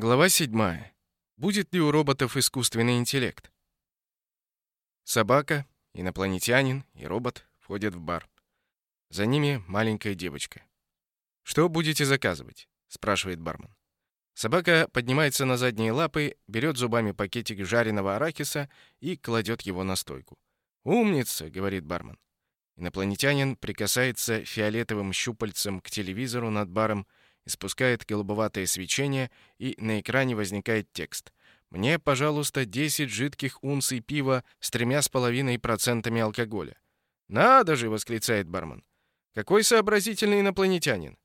Глава 7. Будет ли у роботов искусственный интеллект? Собака, инопланетянин и робот входят в бар. За ними маленькая девочка. «Что будете заказывать?» — спрашивает бармен. Собака поднимается на задние лапы, берет зубами пакетик жареного арахиса и кладет его на стойку. «Умница!» — говорит бармен. Инопланетянин прикасается фиолетовым щупальцем к телевизору над баром, испускает голубоватое свечение, и на экране возникает текст. «Мне, пожалуйста, 10 жидких унций пива с тремя с половиной процентами алкоголя». «Надо же!» — восклицает бармен. «Какой сообразительный инопланетянин!»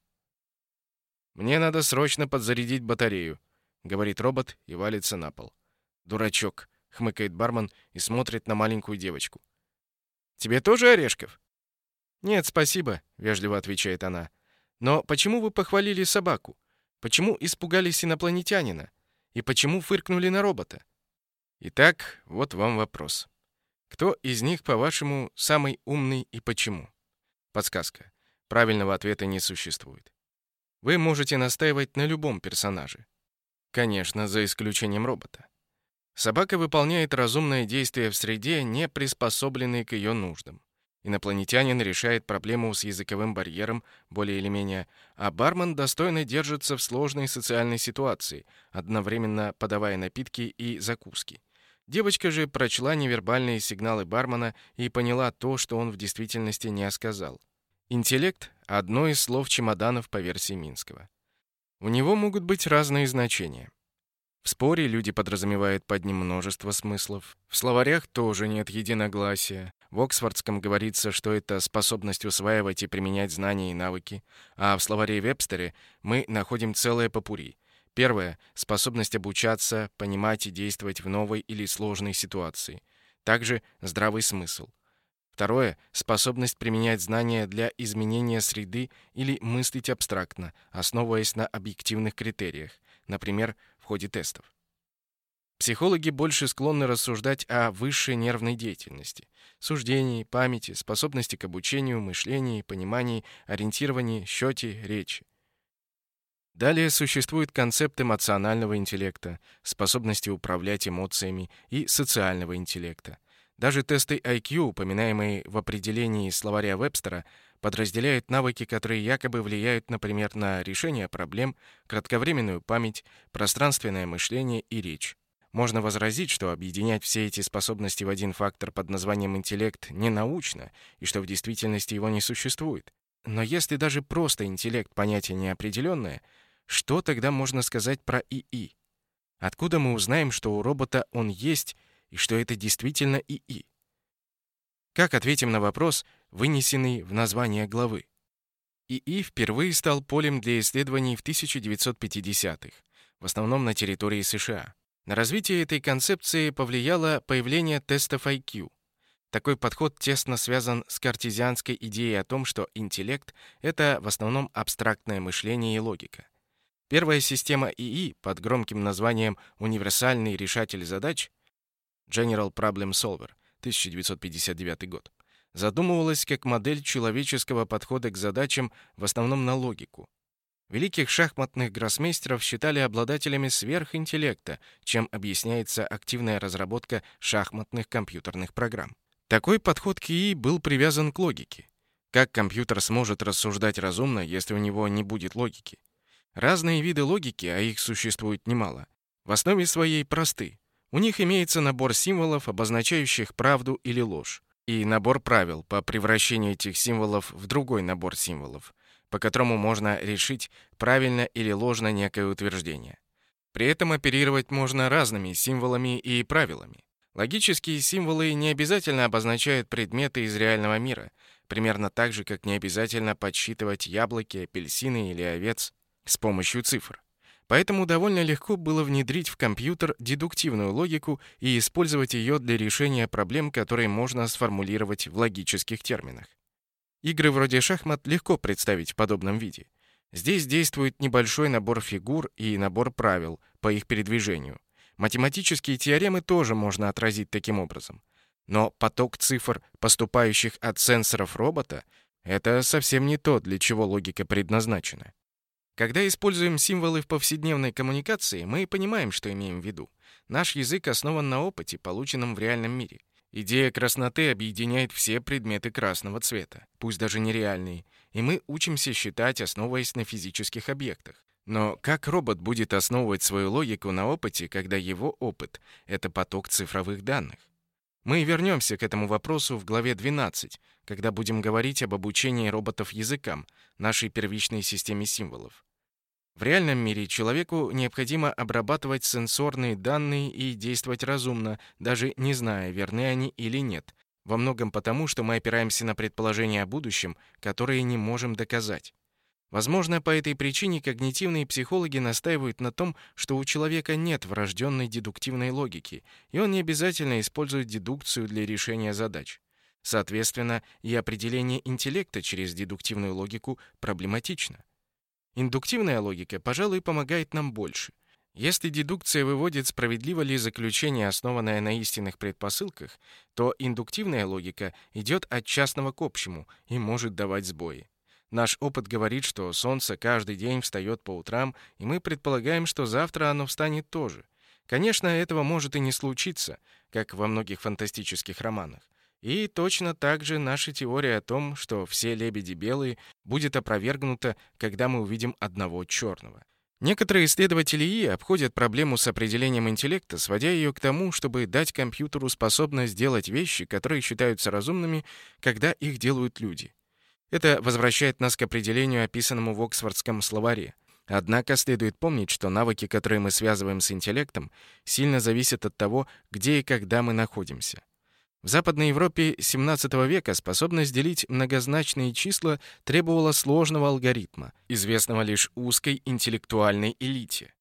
«Мне надо срочно подзарядить батарею», — говорит робот и валится на пол. «Дурачок», — хмыкает бармен и смотрит на маленькую девочку. «Тебе тоже орешков?» «Нет, спасибо», — вежливо отвечает она. Но почему вы похвалили собаку? Почему испугались инопланетянина? И почему фыркнули на робота? Итак, вот вам вопрос. Кто из них, по-вашему, самый умный и почему? Подсказка. Правильного ответа не существует. Вы можете настаивать на любом персонаже. Конечно, за исключением робота. Собака выполняет разумное действие в среде, не приспособленной к ее нуждам. Инопланетянин решает проблему с языковым барьером более или менее, а бармен достойно держится в сложной социальной ситуации, одновременно подавая напитки и закуски. Девочка же прочла невербальные сигналы бармена и поняла то, что он в действительности не сказал. Интеллект — одно из слов чемоданов по версии Минского. У него могут быть разные значения. В споре люди подразумевают под ним множество смыслов. В словарях тоже нет единогласия. В Оксфордском говорится, что это способность усваивать и применять знания и навыки, а в словаре Вебстере мы находим целое попури. Первое — способность обучаться, понимать и действовать в новой или сложной ситуации. Также здравый смысл. Второе — способность применять знания для изменения среды или мыслить абстрактно, основываясь на объективных критериях, например, ходе тестов. Психологи больше склонны рассуждать о высшей нервной деятельности, суждении, памяти, способности к обучению, мышлении, понимании, ориентировании, счете, речи. Далее существует концепт эмоционального интеллекта, способности управлять эмоциями и социального интеллекта. Даже тесты IQ, упоминаемые в определении словаря Вебстера, подразделяют навыки, которые якобы влияют, например, на решение проблем, кратковременную память, пространственное мышление и речь. Можно возразить, что объединять все эти способности в один фактор под названием интеллект не научно, и что в действительности его не существует. Но если даже просто интеллект понятие неопределенное, что тогда можно сказать про ИИ? Откуда мы узнаем, что у робота он есть и что это действительно ИИ? Как ответим на вопрос, вынесенный в название главы? ИИ впервые стал полем для исследований в 1950-х, в основном на территории США. На развитие этой концепции повлияло появление тестов IQ. Такой подход тесно связан с картезианской идеей о том, что интеллект — это в основном абстрактное мышление и логика. Первая система ИИ под громким названием «Универсальный решатель задач» General Problem Solver, 1959 год, задумывалась как модель человеческого подхода к задачам в основном на логику. Великих шахматных гроссмейстеров считали обладателями сверхинтеллекта, чем объясняется активная разработка шахматных компьютерных программ. Такой подход к ИИ был привязан к логике. Как компьютер сможет рассуждать разумно, если у него не будет логики? Разные виды логики, а их существует немало, в основе своей просты. У них имеется набор символов, обозначающих правду или ложь, и набор правил по превращению этих символов в другой набор символов, по которому можно решить, правильно или ложно некое утверждение. При этом оперировать можно разными символами и правилами. Логические символы не обязательно обозначают предметы из реального мира, примерно так же, как не обязательно подсчитывать яблоки, апельсины или овец с помощью цифр. Поэтому довольно легко было внедрить в компьютер дедуктивную логику и использовать ее для решения проблем, которые можно сформулировать в логических терминах. Игры вроде шахмат легко представить в подобном виде. Здесь действует небольшой набор фигур и набор правил по их передвижению. Математические теоремы тоже можно отразить таким образом. Но поток цифр, поступающих от сенсоров робота, это совсем не то, для чего логика предназначена. Когда используем символы в повседневной коммуникации, мы понимаем, что имеем в виду. Наш язык основан на опыте, полученном в реальном мире. Идея красноты объединяет все предметы красного цвета, пусть даже нереальные, и мы учимся считать, основываясь на физических объектах. Но как робот будет основывать свою логику на опыте, когда его опыт — это поток цифровых данных? Мы вернемся к этому вопросу в главе 12, когда будем говорить об обучении роботов языкам, нашей первичной системе символов. В реальном мире человеку необходимо обрабатывать сенсорные данные и действовать разумно, даже не зная, верны они или нет, во многом потому, что мы опираемся на предположения о будущем, которые не можем доказать. Возможно, по этой причине когнитивные психологи настаивают на том, что у человека нет врожденной дедуктивной логики, и он не обязательно использует дедукцию для решения задач. Соответственно, и определение интеллекта через дедуктивную логику проблематично. Индуктивная логика, пожалуй, помогает нам больше. Если дедукция выводит, справедливо ли заключение, основанное на истинных предпосылках, то индуктивная логика идет от частного к общему и может давать сбои. Наш опыт говорит, что солнце каждый день встает по утрам, и мы предполагаем, что завтра оно встанет тоже. Конечно, этого может и не случиться, как во многих фантастических романах. И точно так же наша теория о том, что все лебеди белые, будет опровергнута, когда мы увидим одного черного. Некоторые исследователи ИИ обходят проблему с определением интеллекта, сводя ее к тому, чтобы дать компьютеру способность делать вещи, которые считаются разумными, когда их делают люди. Это возвращает нас к определению, описанному в Оксфордском словаре. Однако следует помнить, что навыки, которые мы связываем с интеллектом, сильно зависят от того, где и когда мы находимся. В Западной Европе XVII века способность делить многозначные числа требовала сложного алгоритма, известного лишь узкой интеллектуальной элите.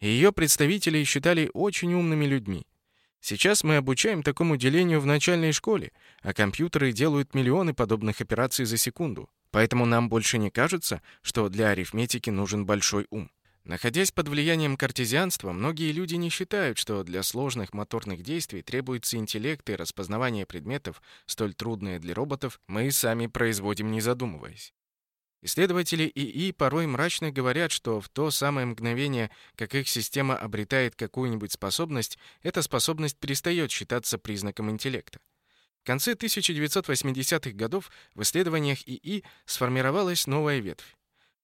Ее представители считали очень умными людьми. Сейчас мы обучаем такому делению в начальной школе, а компьютеры делают миллионы подобных операций за секунду. Поэтому нам больше не кажется, что для арифметики нужен большой ум. Находясь под влиянием картезианства, многие люди не считают, что для сложных моторных действий требуется интеллект и распознавание предметов, столь трудные для роботов, мы сами производим не задумываясь. Исследователи ИИ порой мрачно говорят, что в то самое мгновение, как их система обретает какую-нибудь способность, эта способность перестает считаться признаком интеллекта. В конце 1980-х годов в исследованиях ИИ сформировалась новая ветвь.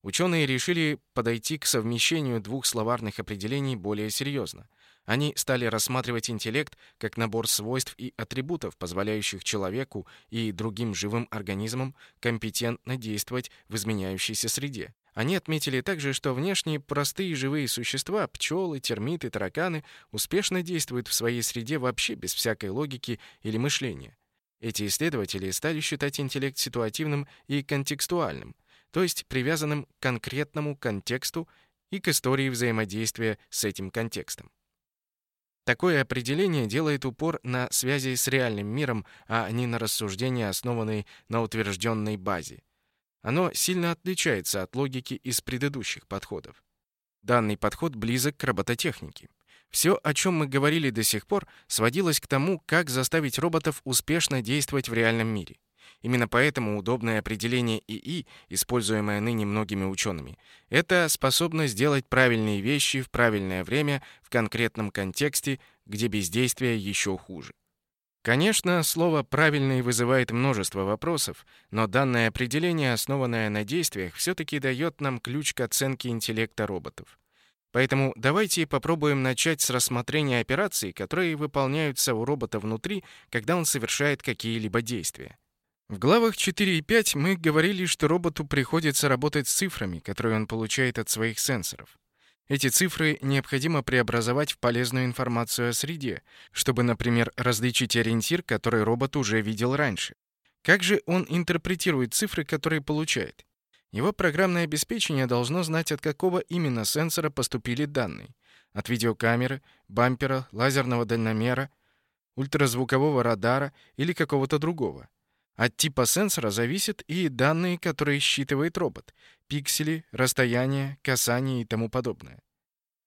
Ученые решили подойти к совмещению двух словарных определений более серьезно. Они стали рассматривать интеллект как набор свойств и атрибутов, позволяющих человеку и другим живым организмам компетентно действовать в изменяющейся среде. Они отметили также, что внешние простые живые существа, пчелы, термиты, тараканы, успешно действуют в своей среде вообще без всякой логики или мышления. Эти исследователи стали считать интеллект ситуативным и контекстуальным, то есть привязанным к конкретному контексту и к истории взаимодействия с этим контекстом. Такое определение делает упор на связи с реальным миром, а не на рассуждения, основанные на утвержденной базе. Оно сильно отличается от логики из предыдущих подходов. Данный подход близок к робототехнике. Все, о чем мы говорили до сих пор, сводилось к тому, как заставить роботов успешно действовать в реальном мире. Именно поэтому удобное определение ИИ, используемое ныне многими учеными, это способность сделать правильные вещи в правильное время в конкретном контексте, где бездействие еще хуже. Конечно, слово «правильный» вызывает множество вопросов, но данное определение, основанное на действиях, все-таки дает нам ключ к оценке интеллекта роботов. Поэтому давайте попробуем начать с рассмотрения операций, которые выполняются у робота внутри, когда он совершает какие-либо действия. В главах 4 и 5 мы говорили, что роботу приходится работать с цифрами, которые он получает от своих сенсоров. Эти цифры необходимо преобразовать в полезную информацию о среде, чтобы, например, различить ориентир, который робот уже видел раньше. Как же он интерпретирует цифры, которые получает? Его программное обеспечение должно знать, от какого именно сенсора поступили данные. От видеокамеры, бампера, лазерного дальномера, ультразвукового радара или какого-то другого. От типа сенсора зависят и данные, которые считывает робот — пиксели, расстояние, касание и тому подобное.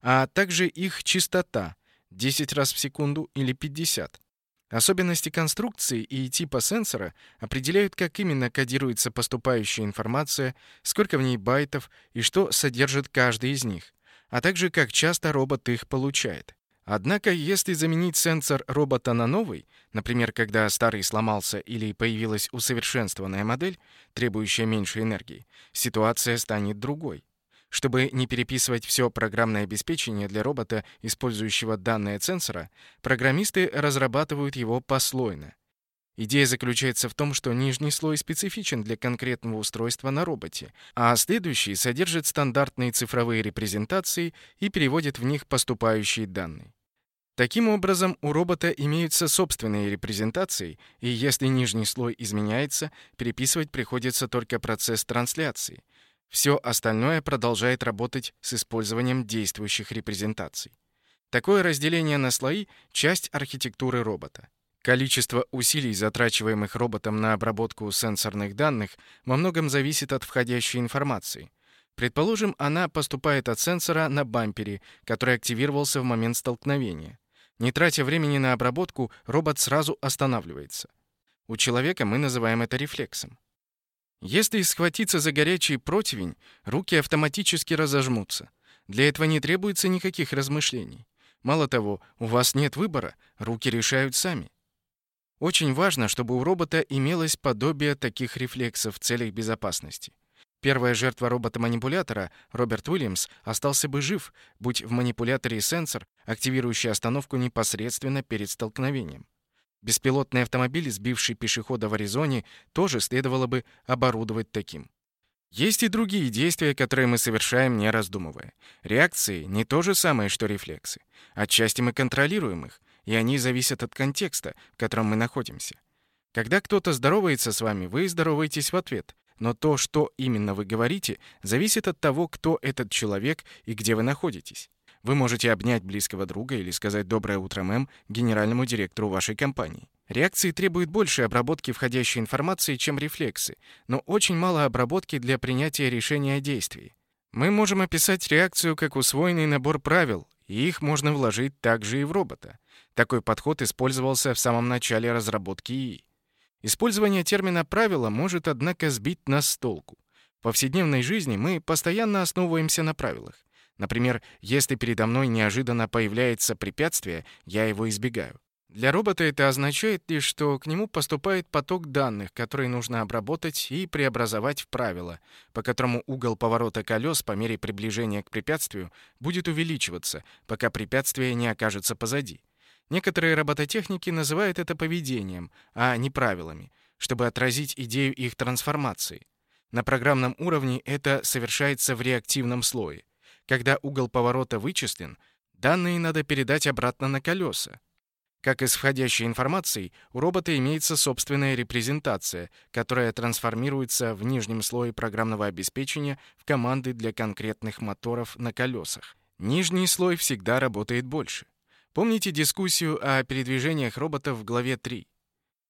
А также их частота — 10 раз в секунду или 50. Особенности конструкции и типа сенсора определяют, как именно кодируется поступающая информация, сколько в ней байтов и что содержит каждый из них, а также как часто робот их получает. Однако, если заменить сенсор робота на новый, например, когда старый сломался или появилась усовершенствованная модель, требующая меньше энергии, ситуация станет другой. Чтобы не переписывать все программное обеспечение для робота, использующего данные сенсора, программисты разрабатывают его послойно. Идея заключается в том, что нижний слой специфичен для конкретного устройства на роботе, а следующий содержит стандартные цифровые репрезентации и переводит в них поступающие данные. Таким образом, у робота имеются собственные репрезентации, и если нижний слой изменяется, переписывать приходится только процесс трансляции. Все остальное продолжает работать с использованием действующих репрезентаций. Такое разделение на слои — часть архитектуры робота. Количество усилий, затрачиваемых роботом на обработку сенсорных данных, во многом зависит от входящей информации. Предположим, она поступает от сенсора на бампере, который активировался в момент столкновения. Не тратя времени на обработку, робот сразу останавливается. У человека мы называем это рефлексом. Если схватиться за горячий противень, руки автоматически разожмутся. Для этого не требуется никаких размышлений. Мало того, у вас нет выбора, руки решают сами. Очень важно, чтобы у робота имелось подобие таких рефлексов в целях безопасности. Первая жертва робота-манипулятора, Роберт Уильямс, остался бы жив, будь в манипуляторе сенсор, активирующий остановку непосредственно перед столкновением. Беспилотный автомобиль, сбивший пешехода в Аризоне, тоже следовало бы оборудовать таким. Есть и другие действия, которые мы совершаем, не раздумывая. Реакции не то же самое, что рефлексы. Отчасти мы контролируем их, и они зависят от контекста, в котором мы находимся. Когда кто-то здоровается с вами, вы здороваетесь в ответ. Но то, что именно вы говорите, зависит от того, кто этот человек и где вы находитесь. Вы можете обнять близкого друга или сказать «доброе утро, мэм» генеральному директору вашей компании. Реакции требуют больше обработки входящей информации, чем рефлексы, но очень мало обработки для принятия решения о действии. Мы можем описать реакцию как усвоенный набор правил, и их можно вложить также и в робота. Такой подход использовался в самом начале разработки ИИ. Использование термина «правило» может, однако, сбить нас с толку. В повседневной жизни мы постоянно основываемся на правилах. Например, если передо мной неожиданно появляется препятствие, я его избегаю. Для робота это означает лишь, что к нему поступает поток данных, которые нужно обработать и преобразовать в правила, по которому угол поворота колес по мере приближения к препятствию будет увеличиваться, пока препятствие не окажется позади. Некоторые робототехники называют это поведением, а не правилами, чтобы отразить идею их трансформации. На программном уровне это совершается в реактивном слое. Когда угол поворота вычислен, данные надо передать обратно на колеса. Как и с входящей информацией, у робота имеется собственная репрезентация, которая трансформируется в нижнем слое программного обеспечения в команды для конкретных моторов на колесах. Нижний слой всегда работает больше. Помните дискуссию о передвижениях роботов в главе 3?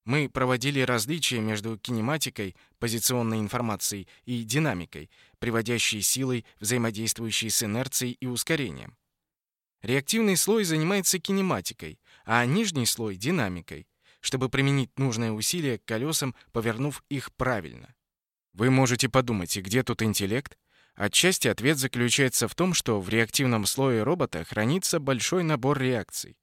Мы проводили различия между кинематикой, позиционной информацией, и динамикой, приводящей силой, взаимодействующей с инерцией и ускорением. Реактивный слой занимается кинематикой, а нижний слой — динамикой, чтобы применить нужное усилие к колесам, повернув их правильно. Вы можете подумать, и где тут интеллект? Отчасти ответ заключается в том, что в реактивном слое робота хранится большой набор реакций.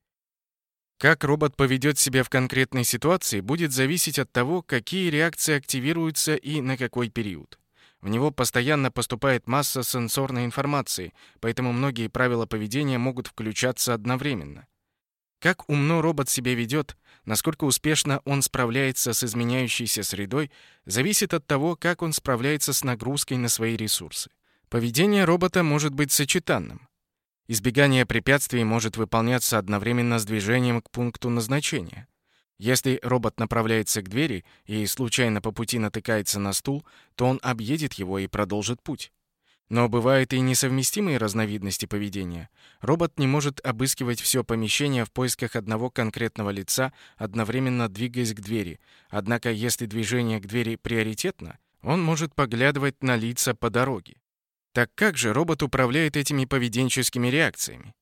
Как робот поведет себя в конкретной ситуации, будет зависеть от того, какие реакции активируются и на какой период. В него постоянно поступает масса сенсорной информации, поэтому многие правила поведения могут включаться одновременно. Как умно робот себя ведет, насколько успешно он справляется с изменяющейся средой, зависит от того, как он справляется с нагрузкой на свои ресурсы. Поведение робота может быть сочетанным. Избегание препятствий может выполняться одновременно с движением к пункту назначения. Если робот направляется к двери и случайно по пути натыкается на стул, то он объедет его и продолжит путь. Но бывают и несовместимые разновидности поведения. Робот не может обыскивать все помещение в поисках одного конкретного лица, одновременно двигаясь к двери. Однако, если движение к двери приоритетно, он может поглядывать на лица по дороге. Так как же робот управляет этими поведенческими реакциями?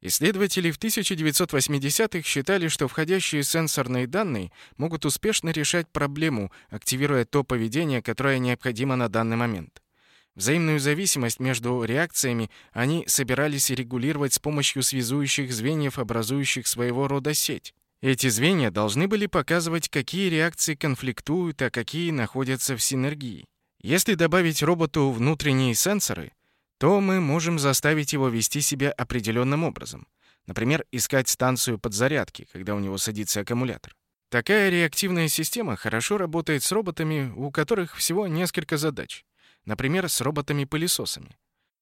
Исследователи в 1980-х считали, что входящие сенсорные данные могут успешно решать проблему, активируя то поведение, которое необходимо на данный момент. Взаимную зависимость между реакциями они собирались регулировать с помощью связующих звеньев, образующих своего рода сеть. Эти звенья должны были показывать, какие реакции конфликтуют, а какие находятся в синергии. Если добавить роботу внутренние сенсоры, то мы можем заставить его вести себя определенным образом. Например, искать станцию подзарядки, когда у него садится аккумулятор. Такая реактивная система хорошо работает с роботами, у которых всего несколько задач. Например, с роботами-пылесосами.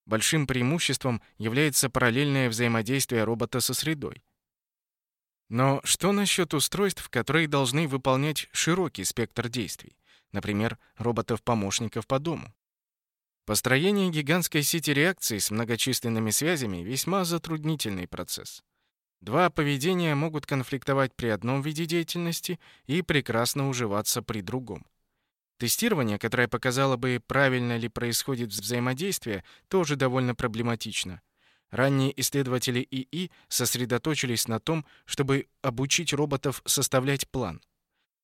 Большим преимуществом является параллельное взаимодействие робота со средой. Но что насчет устройств, которые должны выполнять широкий спектр действий? Например, роботов-помощников по дому. Построение гигантской сети реакций с многочисленными связями — весьма затруднительный процесс. Два поведения могут конфликтовать при одном виде деятельности и прекрасно уживаться при другом. Тестирование, которое показало бы, правильно ли происходит взаимодействие, тоже довольно проблематично. Ранние исследователи ИИ сосредоточились на том, чтобы обучить роботов составлять план.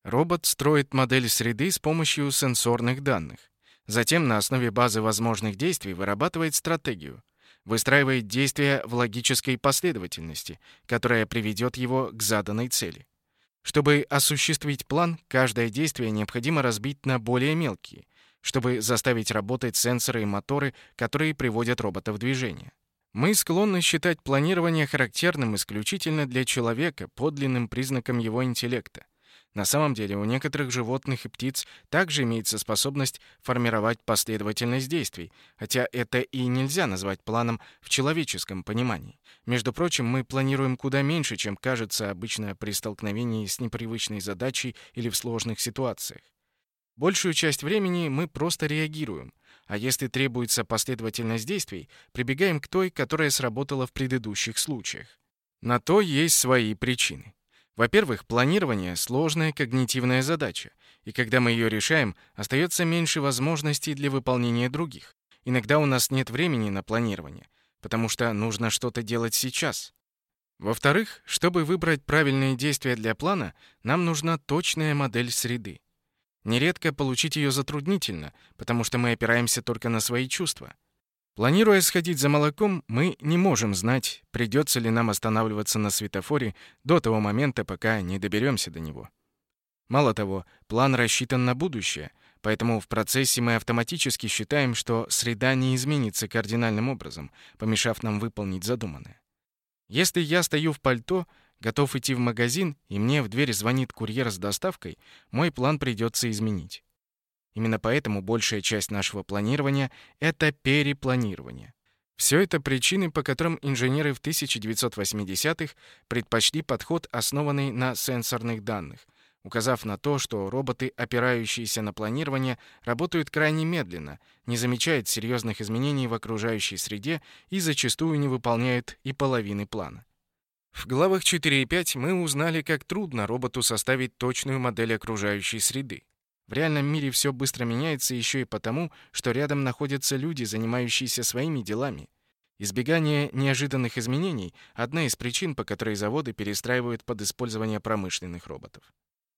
Робот строит модель среды с помощью сенсорных данных. Затем на основе базы возможных действий вырабатывает стратегию, выстраивает действия в логической последовательности, которая приведет его к заданной цели. Чтобы осуществить план, каждое действие необходимо разбить на более мелкие, чтобы заставить работать сенсоры и моторы, которые приводят робота в движение. Мы склонны считать планирование характерным исключительно для человека, подлинным признаком его интеллекта. На самом деле у некоторых животных и птиц также имеется способность формировать последовательность действий, хотя это и нельзя назвать планом в человеческом понимании. Между прочим, мы планируем куда меньше, чем кажется обычно при столкновении с непривычной задачей или в сложных ситуациях. Большую часть времени мы просто реагируем, а если требуется последовательность действий, прибегаем к той, которая сработала в предыдущих случаях. На то есть свои причины. Во-первых, планирование — сложная когнитивная задача, и когда мы ее решаем, остается меньше возможностей для выполнения других. Иногда у нас нет времени на планирование, потому что нужно что-то делать сейчас. Во-вторых, чтобы выбрать правильные действия для плана, нам нужна точная модель среды. Нередко получить ее затруднительно, потому что мы опираемся только на свои чувства — Планируя сходить за молоком, мы не можем знать, придется ли нам останавливаться на светофоре до того момента, пока не доберемся до него. Мало того, план рассчитан на будущее, поэтому в процессе мы автоматически считаем, что среда не изменится кардинальным образом, помешав нам выполнить задуманное. Если я стою в пальто, готов идти в магазин, и мне в дверь звонит курьер с доставкой, мой план придется изменить. Именно поэтому большая часть нашего планирования — это перепланирование. Все это причины, по которым инженеры в 1980-х предпочли подход, основанный на сенсорных данных, указав на то, что роботы, опирающиеся на планирование, работают крайне медленно, не замечают серьезных изменений в окружающей среде и зачастую не выполняют и половины плана. В главах 4 и 5 мы узнали, как трудно роботу составить точную модель окружающей среды. В реальном мире все быстро меняется еще и потому, что рядом находятся люди, занимающиеся своими делами. Избегание неожиданных изменений — одна из причин, по которой заводы перестраивают под использование промышленных роботов.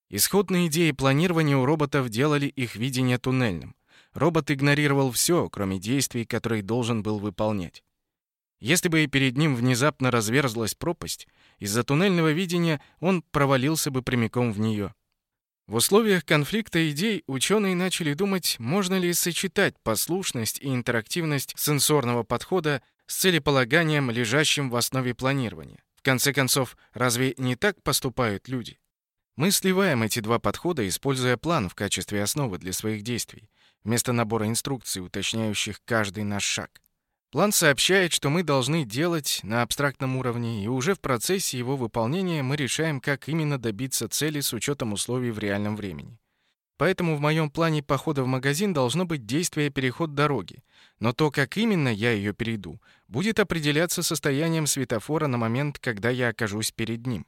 Исходные идеи планирования у роботов делали их видение туннельным. Робот игнорировал все, кроме действий, которые должен был выполнять. Если бы перед ним внезапно разверзлась пропасть, из-за туннельного видения он провалился бы прямиком в нее. В условиях конфликта идей ученые начали думать, можно ли сочетать послушность и интерактивность сенсорного подхода с целеполаганием, лежащим в основе планирования. В конце концов, разве не так поступают люди? Мы сливаем эти два подхода, используя план в качестве основы для своих действий, вместо набора инструкций, уточняющих каждый наш шаг. План сообщает, что мы должны делать на абстрактном уровне, и уже в процессе его выполнения мы решаем, как именно добиться цели с учетом условий в реальном времени. Поэтому в моем плане похода в магазин должно быть действие переход дороги, но то, как именно я ее перейду, будет определяться состоянием светофора на момент, когда я окажусь перед ним.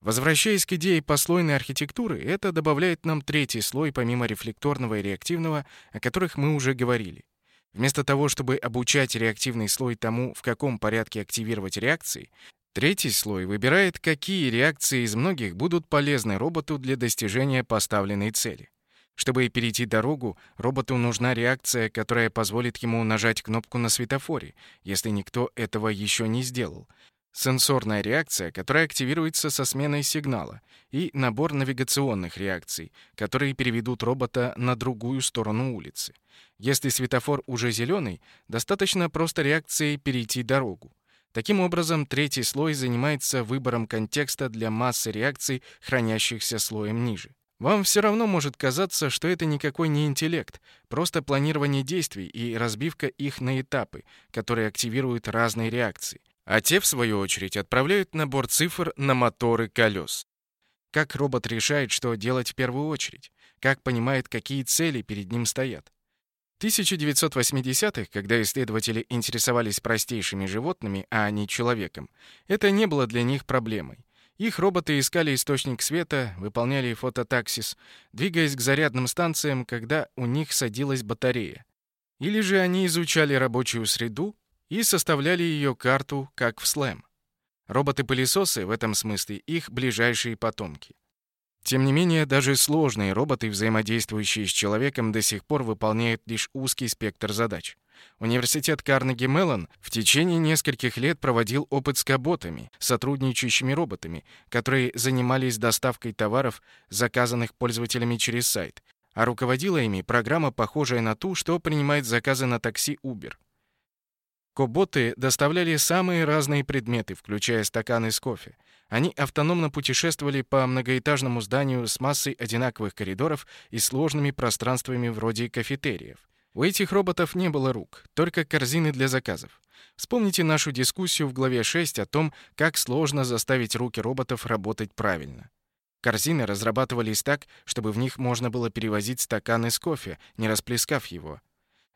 Возвращаясь к идее послойной архитектуры, это добавляет нам третий слой помимо рефлекторного и реактивного, о которых мы уже говорили. Вместо того, чтобы обучать реактивный слой тому, в каком порядке активировать реакции, Третий слой выбирает, какие реакции из многих будут полезны роботу для достижения поставленной цели. Чтобы перейти дорогу, роботу нужна реакция, которая позволит ему нажать кнопку на светофоре, если никто этого еще не сделал. Сенсорная реакция, которая активируется со сменой сигнала, и набор навигационных реакций, которые переведут робота на другую сторону улицы. Если светофор уже зеленый, достаточно просто реакцией перейти дорогу. Таким образом, третий слой занимается выбором контекста для массы реакций, хранящихся слоем ниже. Вам все равно может казаться, что это никакой не интеллект, просто планирование действий и разбивка их на этапы, которые активируют разные реакции. А те, в свою очередь, отправляют набор цифр на моторы колес. Как робот решает, что делать в первую очередь? Как понимает, какие цели перед ним стоят? 1980-х, когда исследователи интересовались простейшими животными, а не человеком, это не было для них проблемой. Их роботы искали источник света, выполняли фототаксис, двигаясь к зарядным станциям, когда у них садилась батарея. Или же они изучали рабочую среду и составляли ее карту, как в слэм. Роботы-пылесосы в этом смысле их ближайшие потомки. Тем не менее, даже сложные роботы, взаимодействующие с человеком, до сих пор выполняют лишь узкий спектр задач. Университет Карнеги Меллон в течение нескольких лет проводил опыт с каботами, сотрудничающими роботами, которые занимались доставкой товаров, заказанных пользователями через сайт, а руководила ими программа, похожая на ту, что принимает заказы на такси Uber. Коботы доставляли самые разные предметы, включая стаканы с кофе. Они автономно путешествовали по многоэтажному зданию с массой одинаковых коридоров и сложными пространствами вроде кафетериев. У этих роботов не было рук, только корзины для заказов. Вспомните нашу дискуссию в главе 6 о том, как сложно заставить руки роботов работать правильно. Корзины разрабатывались так, чтобы в них можно было перевозить стаканы с кофе, не расплескав его.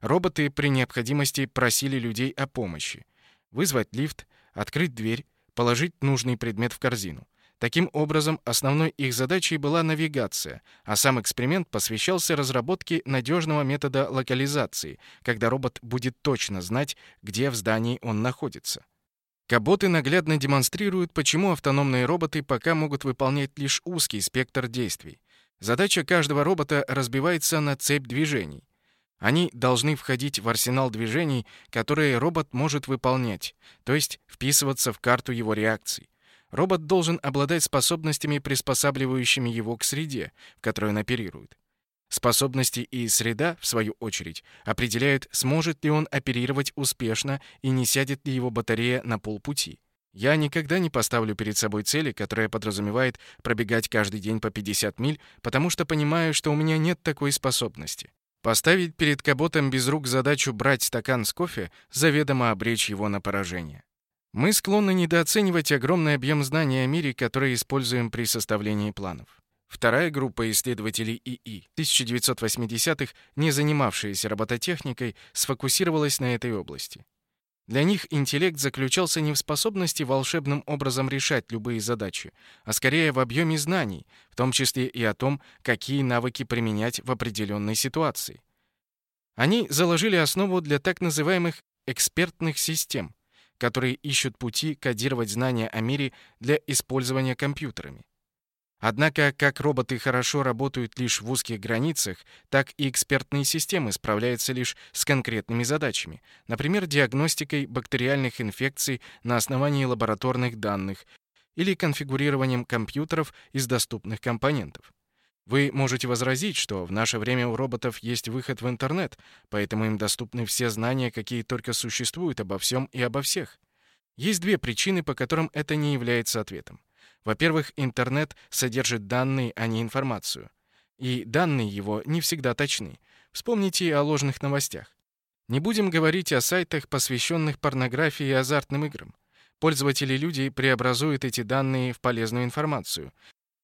Роботы при необходимости просили людей о помощи. Вызвать лифт, открыть дверь, положить нужный предмет в корзину. Таким образом, основной их задачей была навигация, а сам эксперимент посвящался разработке надежного метода локализации, когда робот будет точно знать, где в здании он находится. Каботы наглядно демонстрируют, почему автономные роботы пока могут выполнять лишь узкий спектр действий. Задача каждого робота разбивается на цепь движений. Они должны входить в арсенал движений, которые робот может выполнять, то есть вписываться в карту его реакций. Робот должен обладать способностями, приспосабливающими его к среде, в которой он оперирует. Способности и среда, в свою очередь, определяют, сможет ли он оперировать успешно и не сядет ли его батарея на полпути. Я никогда не поставлю перед собой цели, которая подразумевает пробегать каждый день по 50 миль, потому что понимаю, что у меня нет такой способности. Поставить перед Каботом без рук задачу брать стакан с кофе, заведомо обречь его на поражение. Мы склонны недооценивать огромный объем знаний о мире, который используем при составлении планов. Вторая группа исследователей ИИ 1980-х, не занимавшаяся робототехникой, сфокусировалась на этой области. Для них интеллект заключался не в способности волшебным образом решать любые задачи, а скорее в объеме знаний, в том числе и о том, какие навыки применять в определенной ситуации. Они заложили основу для так называемых экспертных систем, которые ищут пути кодировать знания о мире для использования компьютерами. Однако, как роботы хорошо работают лишь в узких границах, так и экспертные системы справляются лишь с конкретными задачами, например, диагностикой бактериальных инфекций на основании лабораторных данных или конфигурированием компьютеров из доступных компонентов. Вы можете возразить, что в наше время у роботов есть выход в интернет, поэтому им доступны все знания, какие только существуют обо всем и обо всех. Есть две причины, по которым это не является ответом. Во-первых, интернет содержит данные, а не информацию. И данные его не всегда точны. Вспомните о ложных новостях. Не будем говорить о сайтах, посвященных порнографии и азартным играм. Пользователи-люди преобразуют эти данные в полезную информацию.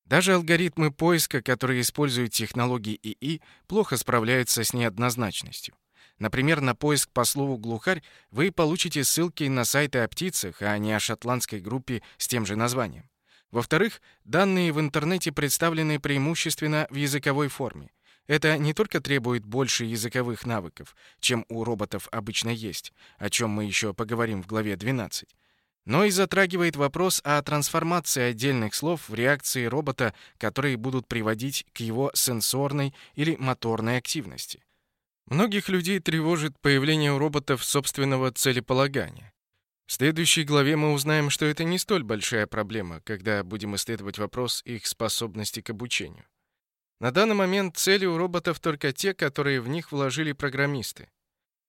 Даже алгоритмы поиска, которые используют технологии ИИ, плохо справляются с неоднозначностью. Например, на поиск по слову «глухарь» вы получите ссылки на сайты о птицах, а не о шотландской группе с тем же названием. Во-вторых, данные в интернете представлены преимущественно в языковой форме. Это не только требует больше языковых навыков, чем у роботов обычно есть, о чем мы еще поговорим в главе 12, но и затрагивает вопрос о трансформации отдельных слов в реакции робота, которые будут приводить к его сенсорной или моторной активности. Многих людей тревожит появление у роботов собственного целеполагания. В следующей главе мы узнаем, что это не столь большая проблема, когда будем исследовать вопрос их способности к обучению. На данный момент цели у роботов только те, которые в них вложили программисты.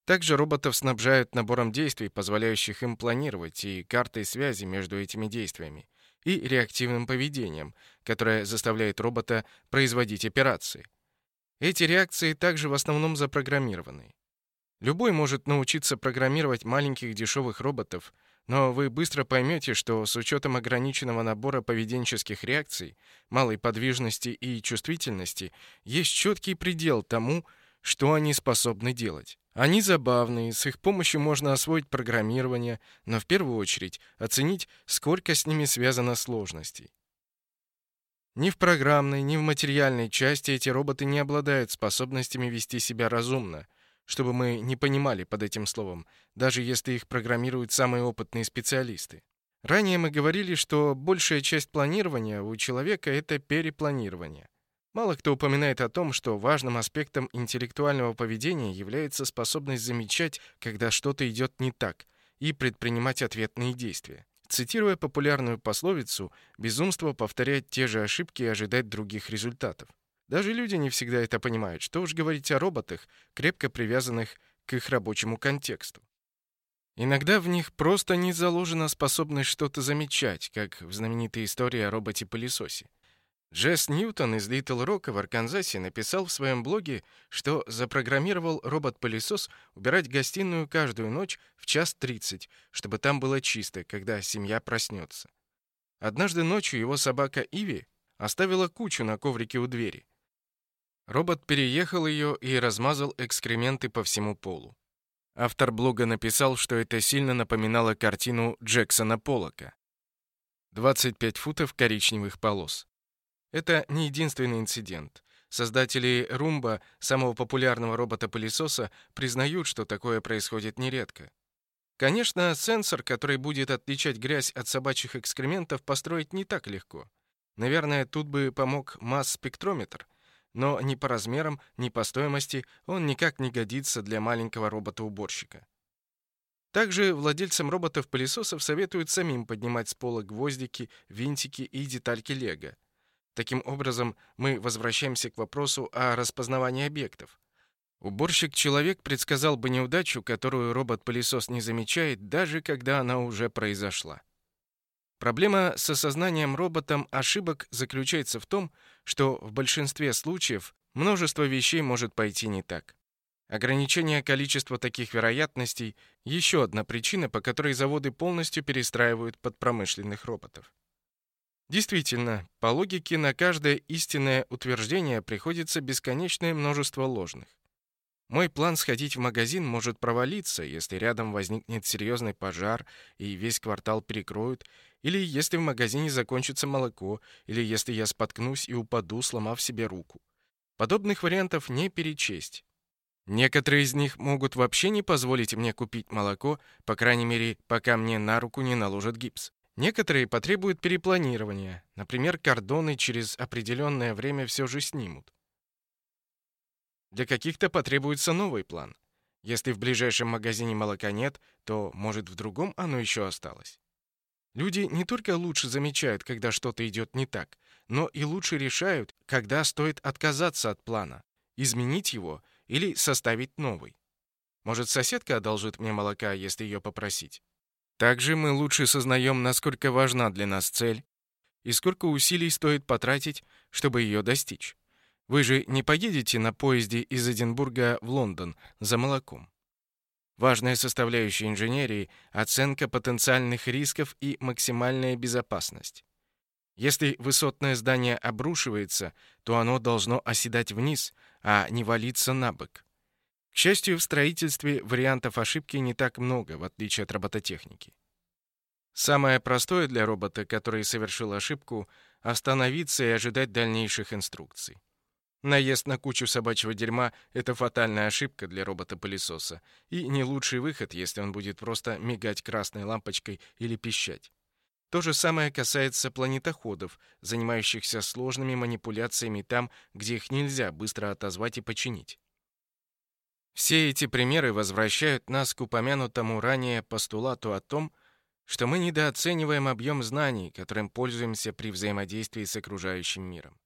Также роботов снабжают набором действий, позволяющих им планировать, и картой связи между этими действиями, и реактивным поведением, которое заставляет робота производить операции. Эти реакции также в основном запрограммированы. Любой может научиться программировать маленьких дешевых роботов, но вы быстро поймете, что с учетом ограниченного набора поведенческих реакций, малой подвижности и чувствительности, есть четкий предел тому, что они способны делать. Они забавные, с их помощью можно освоить программирование, но в первую очередь оценить, сколько с ними связано сложностей. Ни в программной, ни в материальной части эти роботы не обладают способностями вести себя разумно, чтобы мы не понимали под этим словом, даже если их программируют самые опытные специалисты. Ранее мы говорили, что большая часть планирования у человека — это перепланирование. Мало кто упоминает о том, что важным аспектом интеллектуального поведения является способность замечать, когда что-то идет не так, и предпринимать ответные действия. Цитируя популярную пословицу, безумство повторять те же ошибки и ожидать других результатов. Даже люди не всегда это понимают, что уж говорить о роботах, крепко привязанных к их рабочему контексту. Иногда в них просто не заложена способность что-то замечать, как в знаменитой истории о роботе-пылесосе. Джесс Ньютон из Литл Рока в Арканзасе написал в своем блоге, что запрограммировал робот-пылесос убирать гостиную каждую ночь в час тридцать, чтобы там было чисто, когда семья проснется. Однажды ночью его собака Иви оставила кучу на коврике у двери. Робот переехал ее и размазал экскременты по всему полу. Автор блога написал, что это сильно напоминало картину Джексона Поллока. 25 футов коричневых полос. Это не единственный инцидент. Создатели Roomba, самого популярного робота-пылесоса, признают, что такое происходит нередко. Конечно, сенсор, который будет отличать грязь от собачьих экскрементов, построить не так легко. Наверное, тут бы помог масс-спектрометр, но ни по размерам, ни по стоимости он никак не годится для маленького робота-уборщика. Также владельцам роботов-пылесосов советуют самим поднимать с пола гвоздики, винтики и детальки лего. Таким образом, мы возвращаемся к вопросу о распознавании объектов. Уборщик-человек предсказал бы неудачу, которую робот-пылесос не замечает, даже когда она уже произошла. Проблема с осознанием роботом ошибок заключается в том, что в большинстве случаев множество вещей может пойти не так. Ограничение количества таких вероятностей – еще одна причина, по которой заводы полностью перестраивают под промышленных роботов. Действительно, по логике на каждое истинное утверждение приходится бесконечное множество ложных. Мой план сходить в магазин может провалиться, если рядом возникнет серьезный пожар и весь квартал перекроют, или если в магазине закончится молоко, или если я споткнусь и упаду, сломав себе руку. Подобных вариантов не перечесть. Некоторые из них могут вообще не позволить мне купить молоко, по крайней мере, пока мне на руку не наложат гипс. Некоторые потребуют перепланирования, например, кордоны через определенное время все же снимут. Для каких-то потребуется новый план. Если в ближайшем магазине молока нет, то, может, в другом оно еще осталось. Люди не только лучше замечают, когда что-то идет не так, но и лучше решают, когда стоит отказаться от плана, изменить его или составить новый. Может, соседка одолжит мне молока, если ее попросить? Также мы лучше сознаем, насколько важна для нас цель и сколько усилий стоит потратить, чтобы ее достичь. Вы же не поедете на поезде из Эдинбурга в Лондон за молоком. Важная составляющая инженерии — оценка потенциальных рисков и максимальная безопасность. Если высотное здание обрушивается, то оно должно оседать вниз, а не валиться на бок. К счастью, в строительстве вариантов ошибки не так много, в отличие от робототехники. Самое простое для робота, который совершил ошибку, остановиться и ожидать дальнейших инструкций. Наезд на кучу собачьего дерьма — это фатальная ошибка для робота-пылесоса, и не лучший выход, если он будет просто мигать красной лампочкой или пищать. То же самое касается планетоходов, занимающихся сложными манипуляциями там, где их нельзя быстро отозвать и починить. Все эти примеры возвращают нас к упомянутому ранее постулату о том, что мы недооцениваем объем знаний, которым пользуемся при взаимодействии с окружающим миром.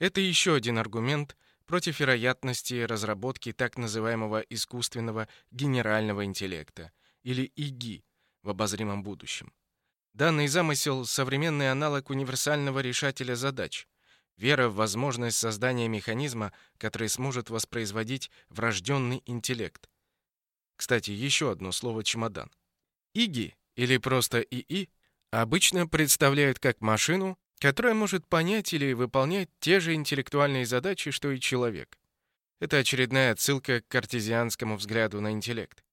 Это еще один аргумент против вероятности разработки так называемого искусственного генерального интеллекта, или ИГИ, в обозримом будущем. Данный замысел — современный аналог универсального решателя задач, вера в возможность создания механизма, который сможет воспроизводить врожденный интеллект. Кстати, еще одно слово «чемодан». ИГИ, или просто ИИ, обычно представляют как машину, которая может понять или выполнять те же интеллектуальные задачи, что и человек. Это очередная отсылка к картезианскому взгляду на интеллект.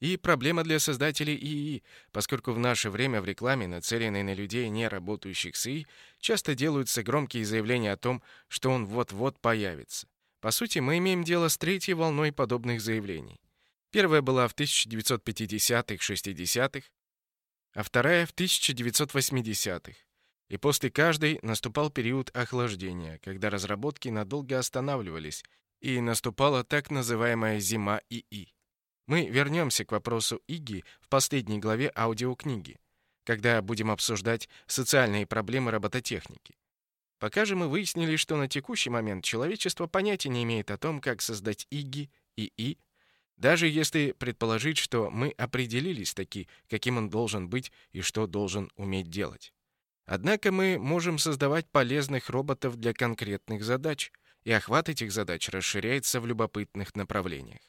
И проблема для создателей ИИ, поскольку в наше время в рекламе, нацеленной на людей, не работающих с ИИ, часто делаются громкие заявления о том, что он вот-вот появится. По сути, мы имеем дело с третьей волной подобных заявлений. Первая была в 1950-60-х, а вторая в 1980-х. И после каждой наступал период охлаждения, когда разработки надолго останавливались, и наступала так называемая «зима ИИ». Мы вернемся к вопросу ИГИ в последней главе аудиокниги, когда будем обсуждать социальные проблемы робототехники. Пока же мы выяснили, что на текущий момент человечество понятия не имеет о том, как создать ИГИ, ИИ, даже если предположить, что мы определились таки, каким он должен быть и что должен уметь делать. Однако мы можем создавать полезных роботов для конкретных задач, и охват этих задач расширяется в любопытных направлениях.